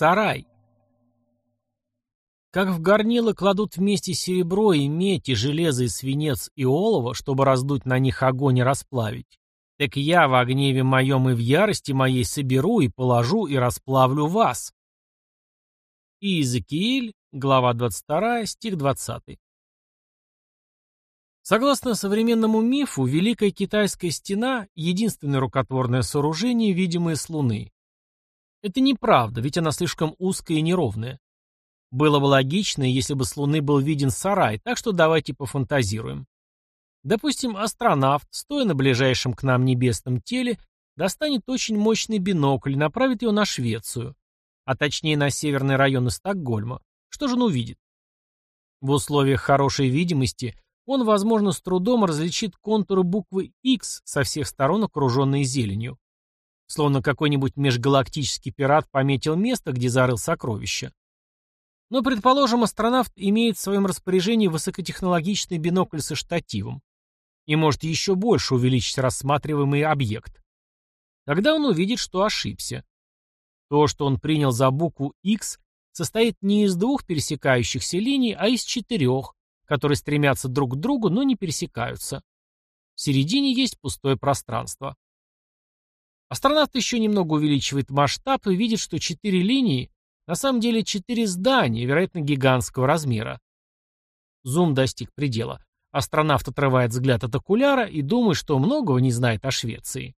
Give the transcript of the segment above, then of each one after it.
Сарай. Как в горнило кладут вместе серебро и медь, и железо, и свинец, и олово, чтобы раздуть на них огонь и расплавить, так я в гневе моем и в ярости моей соберу и положу и расплавлю вас. Иезекииль, глава 22, стих 20. Согласно современному мифу, Великая Китайская стена – единственное рукотворное сооружение, видимое с Луны. Это неправда, ведь она слишком узкая и неровная. Было бы логично, если бы с Луны был виден сарай, так что давайте пофантазируем. Допустим, астронавт, стоя на ближайшем к нам небесном теле, достанет очень мощный бинокль и направит его на Швецию, а точнее на северный район Стокгольма. Что же он увидит? В условиях хорошей видимости он, возможно, с трудом различит контуры буквы X со всех сторон, окруженные зеленью. Словно какой-нибудь межгалактический пират пометил место, где зарыл сокровища. Но, предположим, астронавт имеет в своем распоряжении высокотехнологичный бинокль со штативом и может еще больше увеличить рассматриваемый объект. Тогда он увидит, что ошибся. То, что он принял за букву X, состоит не из двух пересекающихся линий, а из четырех, которые стремятся друг к другу, но не пересекаются. В середине есть пустое пространство. Астронавт еще немного увеличивает масштаб и видит, что четыре линии на самом деле четыре здания, вероятно, гигантского размера. Зум достиг предела. Астронавт отрывает взгляд от окуляра и думает, что многого не знает о Швеции.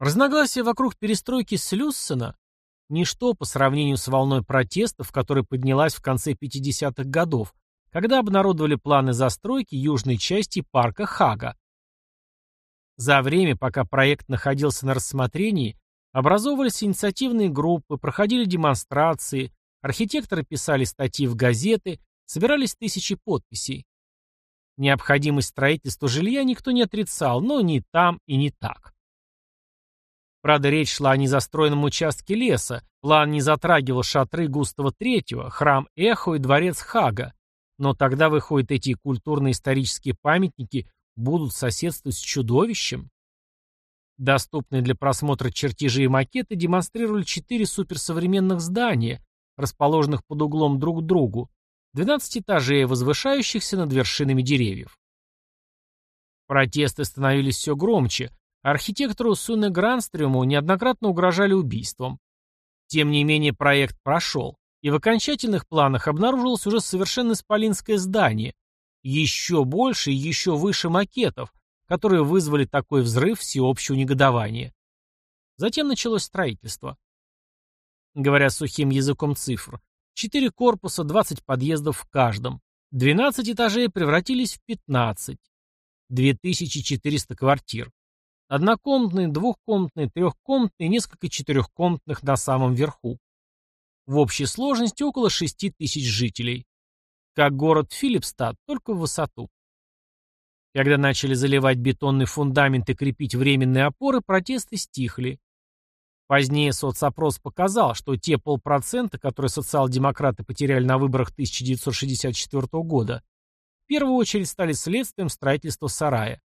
Разногласия вокруг перестройки Слюссена – ничто по сравнению с волной протестов, которая поднялась в конце 50-х годов, когда обнародовали планы застройки южной части парка Хага. За время, пока проект находился на рассмотрении, образовывались инициативные группы, проходили демонстрации, архитекторы писали статьи в газеты, собирались тысячи подписей. Необходимость строительства жилья никто не отрицал, но ни там и не так. Правда, речь шла о незастроенном участке леса, план не затрагивал шатры Густава III, храм Эхо и дворец Хага, но тогда, выходят эти культурно-исторические памятники будут соседствовать с чудовищем? Доступные для просмотра чертежи и макеты демонстрировали четыре суперсовременных здания, расположенных под углом друг к другу, 12 этажей, возвышающихся над вершинами деревьев. Протесты становились все громче, архитектору Суне Гранстрюму неоднократно угрожали убийством. Тем не менее проект прошел, и в окончательных планах обнаружилось уже совершенно исполинское здание, еще больше и еще выше макетов, которые вызвали такой взрыв всеобщего негодования. Затем началось строительство. Говоря сухим языком цифр, 4 корпуса, 20 подъездов в каждом. 12 этажей превратились в 15. 2400 квартир. Однокомнатные, двухкомнатные, трехкомнатные несколько четырехкомнатных на самом верху. В общей сложности около 6 тысяч жителей. Как город Филипстад, только в высоту. Когда начали заливать бетонный фундамент и крепить временные опоры, протесты стихли. Позднее соцопрос показал, что те полпроцента, которые социал-демократы потеряли на выборах 1964 года, в первую очередь стали следствием строительства сарая.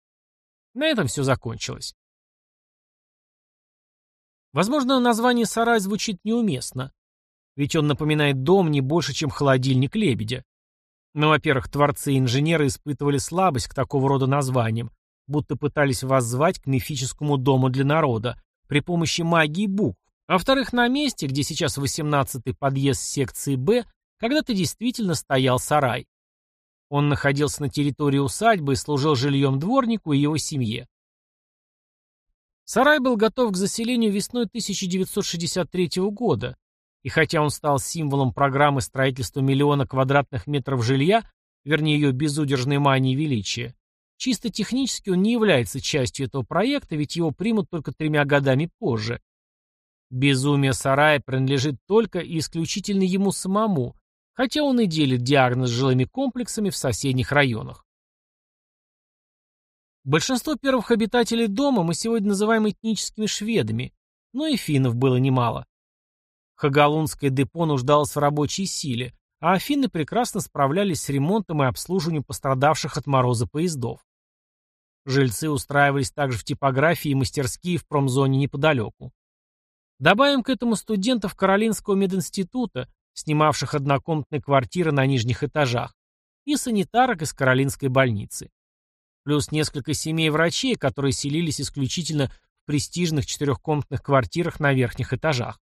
На этом все закончилось. Возможно, название «сарай» звучит неуместно, ведь он напоминает дом не больше, чем холодильник лебедя. Но, во-первых, творцы и инженеры испытывали слабость к такого рода названиям, будто пытались воззвать к мифическому дому для народа при помощи магии букв. А во-вторых, на месте, где сейчас 18-й подъезд секции «Б», когда-то действительно стоял сарай. Он находился на территории усадьбы и служил жильем дворнику и его семье. Сарай был готов к заселению весной 1963 года, и хотя он стал символом программы строительства миллиона квадратных метров жилья, вернее ее безудержной мании величия, чисто технически он не является частью этого проекта, ведь его примут только тремя годами позже. Безумие сарая принадлежит только и исключительно ему самому, хотя он и делит диагноз с жилыми комплексами в соседних районах. Большинство первых обитателей дома мы сегодня называем этническими шведами, но и финнов было немало. Хагалунское депо нуждалось в рабочей силе, а Афины прекрасно справлялись с ремонтом и обслуживанием пострадавших от мороза поездов. Жильцы устраивались также в типографии и мастерские в промзоне неподалеку. Добавим к этому студентов Каролинского мединститута, снимавших однокомнатные квартиры на нижних этажах, и санитарок из Каролинской больницы. Плюс несколько семей врачей, которые селились исключительно в престижных четырехкомнатных квартирах на верхних этажах.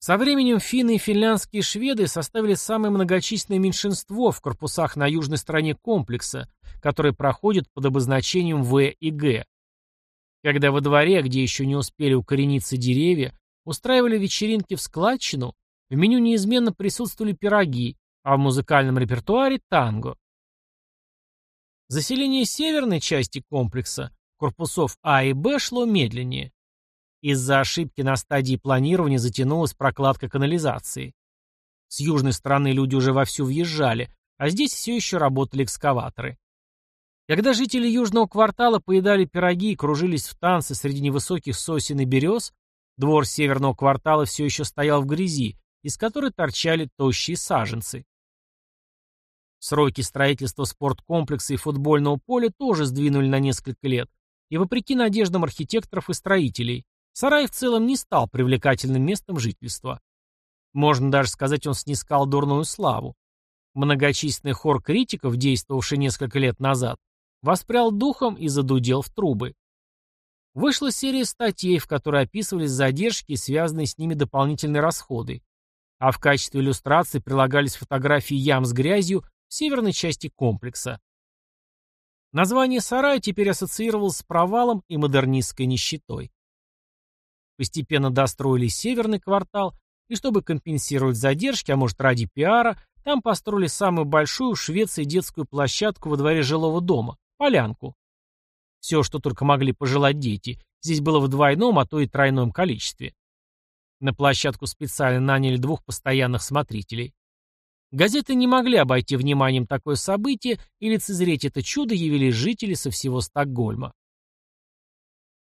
Со временем финны и финляндские шведы составили самое многочисленное меньшинство в корпусах на южной стороне комплекса, которые проходят под обозначением В и Г. Когда во дворе, где еще не успели укорениться деревья, устраивали вечеринки в складчину, в меню неизменно присутствовали пироги, а в музыкальном репертуаре – танго. Заселение северной части комплекса, корпусов А и Б, шло медленнее. Из-за ошибки на стадии планирования затянулась прокладка канализации. С южной стороны люди уже вовсю въезжали, а здесь все еще работали экскаваторы. Когда жители южного квартала поедали пироги и кружились в танцы среди невысоких сосен и берез, двор северного квартала все еще стоял в грязи, из которой торчали тощие саженцы. Сроки строительства спорткомплекса и футбольного поля тоже сдвинули на несколько лет, и вопреки надеждам архитекторов и строителей, Сарай в целом не стал привлекательным местом жительства. Можно даже сказать, он снискал дурную славу. Многочисленный хор критиков, действовавший несколько лет назад, воспрял духом и задудел в трубы. Вышла серия статей, в которой описывались задержки и связанные с ними дополнительные расходы, а в качестве иллюстрации прилагались фотографии ям с грязью в северной части комплекса. Название сарая теперь ассоциировалось с провалом и модернистской нищетой. Постепенно достроили северный квартал, и чтобы компенсировать задержки, а может ради пиара, там построили самую большую в Швеции детскую площадку во дворе жилого дома – полянку. Все, что только могли пожелать дети, здесь было в двойном, а то и тройном количестве. На площадку специально наняли двух постоянных смотрителей. Газеты не могли обойти вниманием такое событие, и лицезреть это чудо явились жители со всего Стокгольма.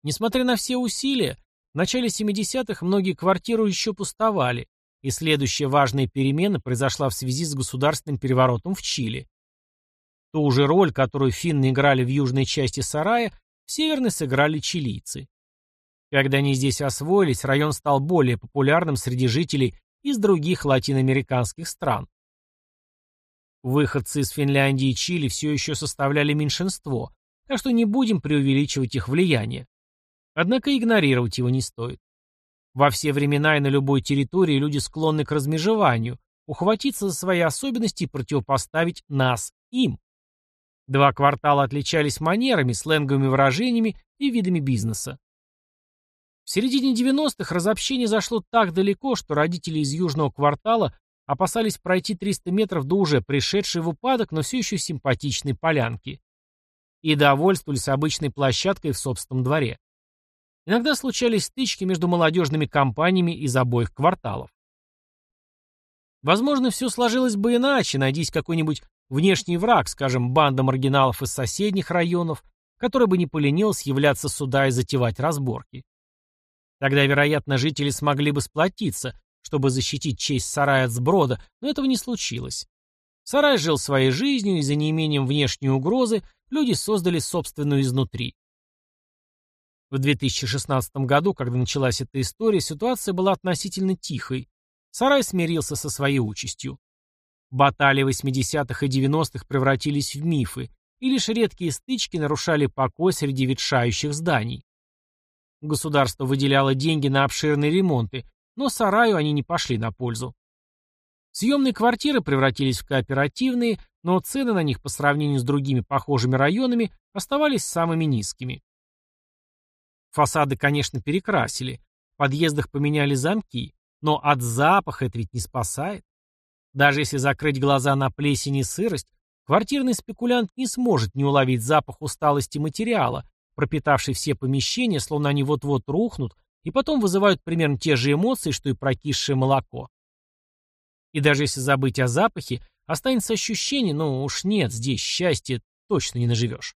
Несмотря на все усилия, в начале 70-х многие квартиры еще пустовали, и следующая важная перемена произошла в связи с государственным переворотом в Чили. Ту же роль, которую финны играли в южной части сарая, в северной сыграли чилийцы. Когда они здесь освоились, район стал более популярным среди жителей из других латиноамериканских стран. Выходцы из Финляндии и Чили все еще составляли меньшинство, так что не будем преувеличивать их влияние. Однако игнорировать его не стоит. Во все времена и на любой территории люди склонны к размежеванию, ухватиться за свои особенности и противопоставить нас им. Два квартала отличались манерами, сленговыми выражениями и видами бизнеса. В середине 90-х разобщение зашло так далеко, что родители из южного квартала опасались пройти 300 метров до уже пришедшей в упадок, но все еще симпатичной полянки. И довольствовались обычной площадкой в собственном дворе. Иногда случались стычки между молодежными компаниями из обоих кварталов. Возможно, все сложилось бы иначе, найдись какой-нибудь внешний враг, скажем, банда маргиналов из соседних районов, который бы не поленился являться сюда и затевать разборки. Тогда, вероятно, жители смогли бы сплотиться, чтобы защитить честь сарая от сброда, но этого не случилось. Сарай жил своей жизнью, и за неимением внешней угрозы люди создали собственную изнутри. В 2016 году, когда началась эта история, ситуация была относительно тихой. Сарай смирился со своей участью. Баталии 80-х и 90-х превратились в мифы, и лишь редкие стычки нарушали покой среди ветшающих зданий. Государство выделяло деньги на обширные ремонты, но сараю они не пошли на пользу. Съемные квартиры превратились в кооперативные, но цены на них по сравнению с другими похожими районами оставались самыми низкими. Фасады, конечно, перекрасили, в подъездах поменяли замки, но от запаха это ведь не спасает. Даже если закрыть глаза на плесень и сырость, квартирный спекулянт не сможет не уловить запах усталости материала, пропитавший все помещения, словно они вот-вот рухнут, и потом вызывают примерно те же эмоции, что и прокисшее молоко. И даже если забыть о запахе, останется ощущение, ну уж нет, здесь счастья точно не наживешь.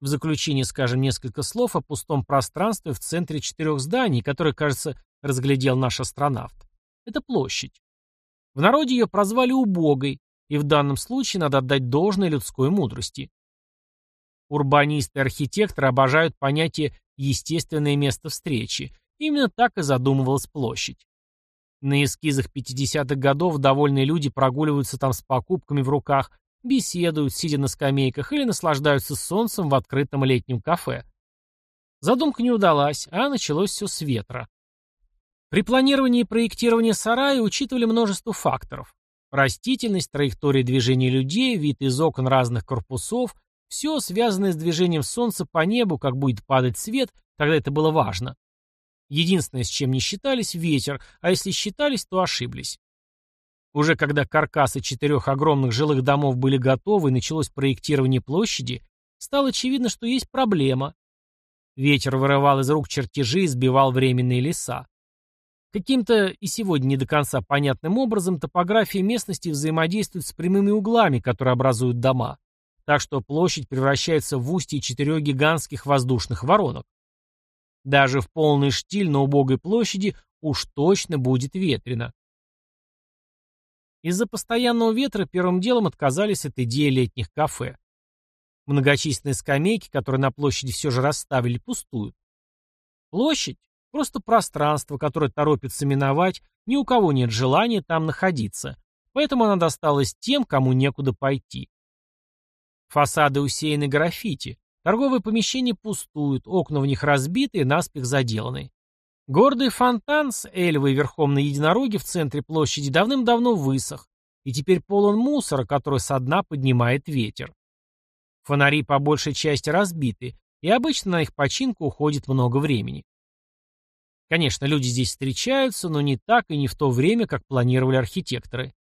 В заключение скажем несколько слов о пустом пространстве в центре четырех зданий, которое, кажется, разглядел наш астронавт. Это площадь. В народе ее прозвали убогой, и в данном случае надо отдать должное людской мудрости. Урбанисты и архитекторы обожают понятие «естественное место встречи». Именно так и задумывалась площадь. На эскизах 50-х годов довольные люди прогуливаются там с покупками в руках, беседуют, сидя на скамейках, или наслаждаются солнцем в открытом летнем кафе. Задумка не удалась, а началось все с ветра. При планировании и проектировании сарая учитывали множество факторов. Растительность, траектория движения людей, вид из окон разных корпусов, все связанное с движением солнца по небу, как будет падать свет, тогда это было важно. Единственное, с чем не считались, ветер, а если считались, то ошиблись. Уже когда каркасы четырех огромных жилых домов были готовы и началось проектирование площади, стало очевидно, что есть проблема. Ветер вырывал из рук чертежи и сбивал временные леса. Каким-то и сегодня не до конца понятным образом топография местности взаимодействует с прямыми углами, которые образуют дома, так что площадь превращается в устье четырех гигантских воздушных воронок. Даже в полный штиль на убогой площади уж точно будет ветрено. Из-за постоянного ветра первым делом отказались от идеи летних кафе. Многочисленные скамейки, которые на площади все же расставили, пустуют. Площадь – просто пространство, которое торопится миновать, ни у кого нет желания там находиться, поэтому она досталась тем, кому некуда пойти. Фасады усеяны граффити, торговые помещения пустуют, окна в них разбиты и наспех заделаны. Гордый фонтан с эльвой верхом на единороге в центре площади давным-давно высох, и теперь полон мусора, который со дна поднимает ветер. Фонари по большей части разбиты, и обычно на их починку уходит много времени. Конечно, люди здесь встречаются, но не так и не в то время, как планировали архитекторы.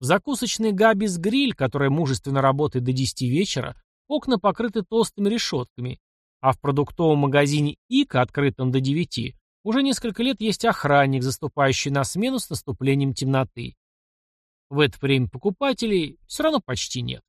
В закусочной Габис Гриль, которая мужественно работает до 10 вечера, окна покрыты толстыми решетками, а в продуктовом магазине Ика, открытом до 9, уже несколько лет есть охранник, заступающий на смену с наступлением темноты. В это время покупателей все равно почти нет.